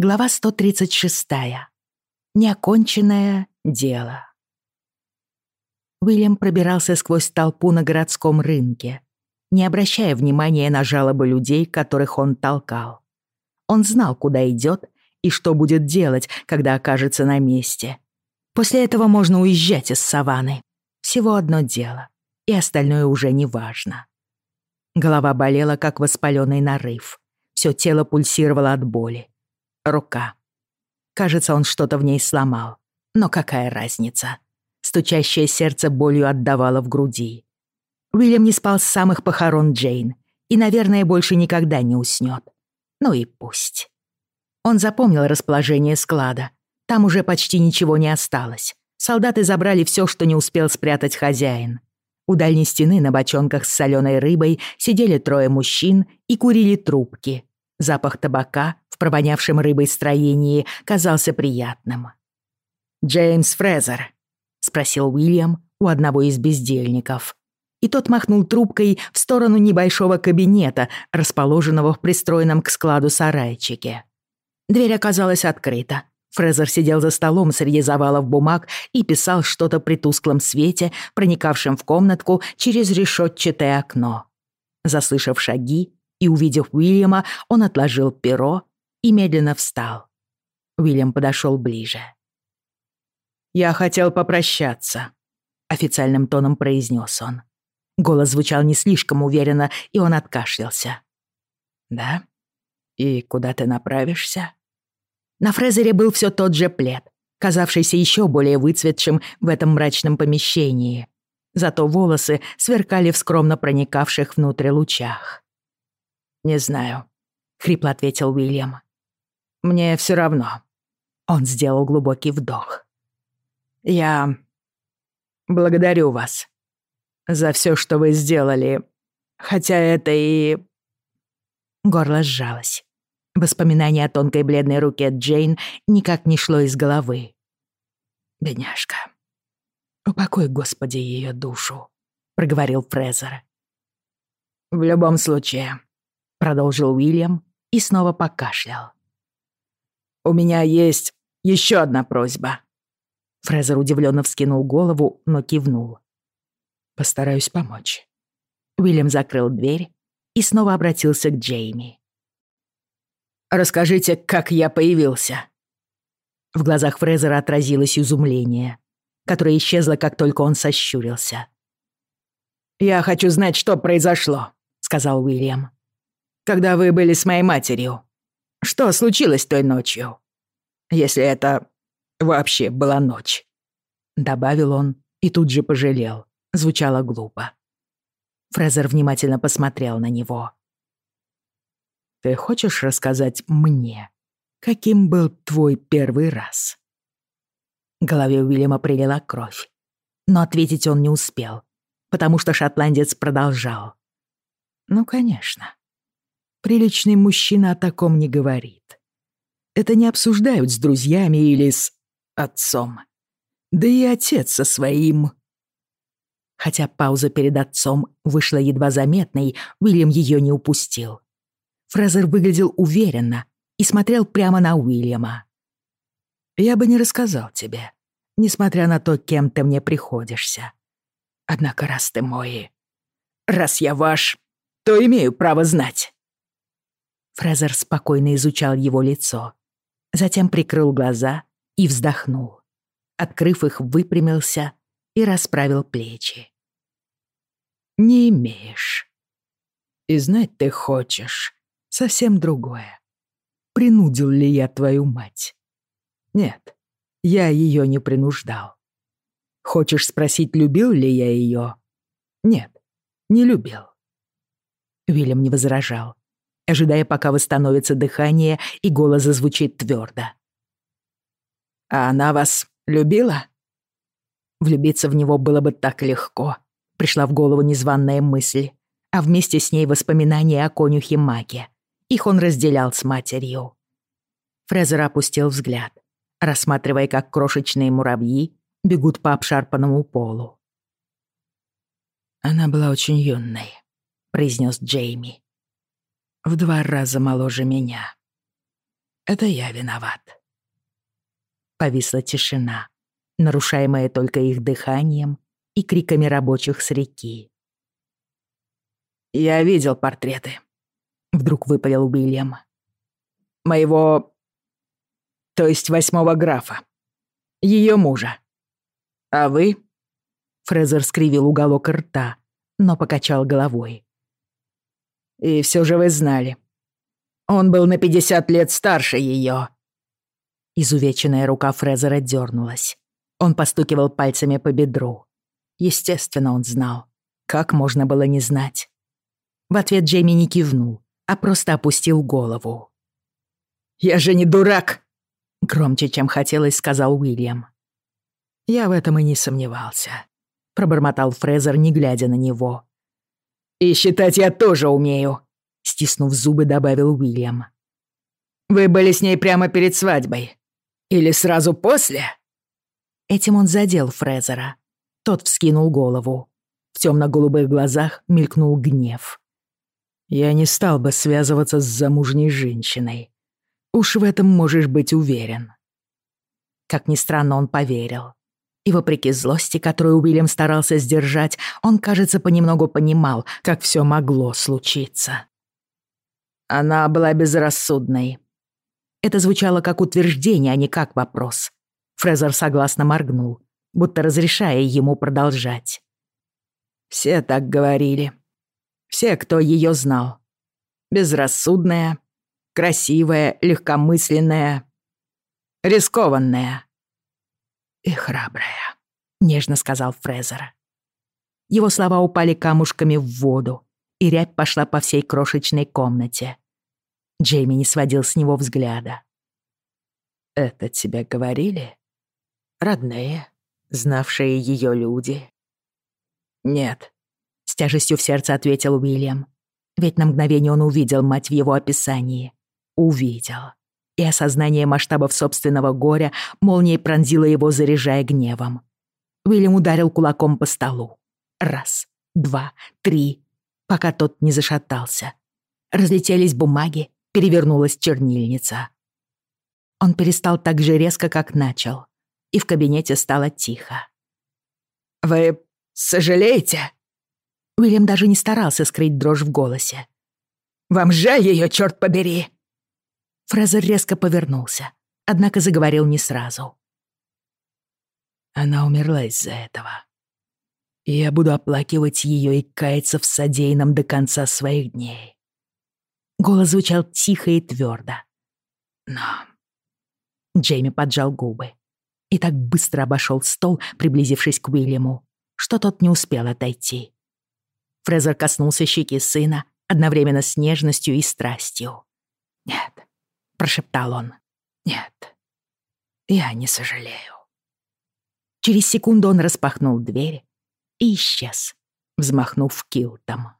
Глава 136. Неоконченное дело. Уильям пробирался сквозь толпу на городском рынке, не обращая внимания на жалобы людей, которых он толкал. Он знал, куда идет и что будет делать, когда окажется на месте. После этого можно уезжать из саванны. Всего одно дело, и остальное уже не важно. Голова болела, как воспаленный нарыв. Все тело пульсировало от боли рука. Кажется, он что-то в ней сломал. Но какая разница? Стучащее сердце болью отдавало в груди. Уильям не спал с самых похорон Джейн и, наверное, больше никогда не уснёт. Ну и пусть. Он запомнил расположение склада. Там уже почти ничего не осталось. Солдаты забрали всё, что не успел спрятать хозяин. У дальней стены на бочонках с солёной рыбой сидели трое мужчин и курили трубки. Запах табака в провонявшем рыбой строении казался приятным. «Джеймс Фрезер?» — спросил Уильям у одного из бездельников. И тот махнул трубкой в сторону небольшого кабинета, расположенного в пристроенном к складу сарайчике. Дверь оказалась открыта. Фрезер сидел за столом среди завалов бумаг и писал что-то при тусклом свете, проникавшем в комнатку через решетчатое окно. Заслышав шаги и увидев Уильяма, он отложил перо и медленно встал. Уильям подошел ближе. «Я хотел попрощаться», — официальным тоном произнес он. Голос звучал не слишком уверенно, и он откашлялся. «Да? И куда ты направишься?» На Фрезере был все тот же плед, казавшийся еще более выцветшим в этом мрачном помещении. Зато волосы сверкали в скромно проникавших внутрь лучах. «Не знаю», — хрипло ответил Уильям. Мне все равно. Он сделал глубокий вдох. Я благодарю вас за все, что вы сделали, хотя это и... Горло сжалось. Воспоминание о тонкой бледной руке Джейн никак не шло из головы. «Бедняжка, упокой, Господи, ее душу», — проговорил Фрезер. «В любом случае», — продолжил Уильям и снова покашлял. «У меня есть еще одна просьба». Фрезер удивленно вскинул голову, но кивнул. «Постараюсь помочь». Уильям закрыл дверь и снова обратился к Джейми. «Расскажите, как я появился». В глазах Фрезера отразилось изумление, которое исчезло, как только он сощурился. «Я хочу знать, что произошло», — сказал Уильям. «Когда вы были с моей матерью, что случилось той ночью? Если это вообще была ночь. Добавил он и тут же пожалел. Звучало глупо. Фрезер внимательно посмотрел на него. «Ты хочешь рассказать мне, каким был твой первый раз?» В голове Уильяма прилила кровь. Но ответить он не успел, потому что шотландец продолжал. «Ну, конечно. Приличный мужчина о таком не говорит. Это не обсуждают с друзьями или с отцом. Да и отец со своим... Хотя пауза перед отцом вышла едва заметной, Уильям ее не упустил. Фрезер выглядел уверенно и смотрел прямо на Уильяма. «Я бы не рассказал тебе, несмотря на то, кем ты мне приходишься. Однако раз ты мой, раз я ваш, то имею право знать». Фрезер спокойно изучал его лицо. Затем прикрыл глаза и вздохнул. Открыв их, выпрямился и расправил плечи. «Не имеешь. И знать ты хочешь совсем другое. Принудил ли я твою мать? Нет, я ее не принуждал. Хочешь спросить, любил ли я ее? Нет, не любил. Вильям не возражал ожидая, пока восстановится дыхание и голос зазвучит твердо. «А она вас любила?» Влюбиться в него было бы так легко. Пришла в голову незваная мысль, а вместе с ней воспоминания о конюхе Маге. Их он разделял с матерью. Фрезер опустил взгляд, рассматривая, как крошечные муравьи бегут по обшарпанному полу. «Она была очень юной», — произнес Джейми в два раза моложе меня. Это я виноват». Повисла тишина, нарушаемая только их дыханием и криками рабочих с реки. «Я видел портреты», — вдруг выпалил Уильям. «Моего... то есть восьмого графа. Ее мужа. А вы?» Фрезер скривил уголок рта, но покачал головой. «И все же вы знали. Он был на пятьдесят лет старше ее». Изувеченная рука Фрезера дернулась. Он постукивал пальцами по бедру. Естественно, он знал. Как можно было не знать? В ответ Джейми не кивнул, а просто опустил голову. «Я же не дурак!» — громче, чем хотелось, сказал Уильям. «Я в этом и не сомневался», — пробормотал Фрезер, не глядя на него. «И считать я тоже умею», — стиснув зубы, добавил Уильям. «Вы были с ней прямо перед свадьбой? Или сразу после?» Этим он задел Фрезера. Тот вскинул голову. В темно-голубых глазах мелькнул гнев. Я не стал бы связываться с замужней женщиной. Уж в этом можешь быть уверен. Как ни странно, он поверил. И вопреки злости, которую Уильям старался сдержать, он, кажется, понемногу понимал, как все могло случиться. Она была безрассудной. Это звучало как утверждение, а не как вопрос. Фрезер согласно моргнул, будто разрешая ему продолжать. Все так говорили. Все, кто ее знал. Безрассудная, красивая, легкомысленная, рискованная. «И храбрая», — нежно сказал Фрезер. Его слова упали камушками в воду, и рябь пошла по всей крошечной комнате. Джейми не сводил с него взгляда. «Это тебе говорили? Родные, знавшие ее люди?» «Нет», с тяжестью в сердце ответил Уильям. Ведь на мгновение он увидел мать в его описании. Увидел. И осознание масштабов собственного горя молнией пронзило его, заряжая гневом. Уильям ударил кулаком по столу. Раз, два, три, пока тот не зашатался. Разлетелись бумаги, перевернулась чернильница. Он перестал так же резко, как начал, и в кабинете стало тихо. «Вы сожалеете?» Уильям даже не старался скрыть дрожь в голосе. «Вам жаль ее, черт побери!» Фрезер резко повернулся, однако заговорил не сразу. Она умерла из-за этого. И я буду оплакивать ее и каяться в содеянном до конца своих дней. Голос звучал тихо и твердо. Но... Джейми поджал губы и так быстро обошел стол, приблизившись к Уильяму, что тот не успел отойти. Фрезер коснулся щеки сына одновременно с нежностью и страстью. «Нет», — прошептал он, — «нет, я не сожалею». Через секунду он распахнул дверь и исчез, взмахнув килтом.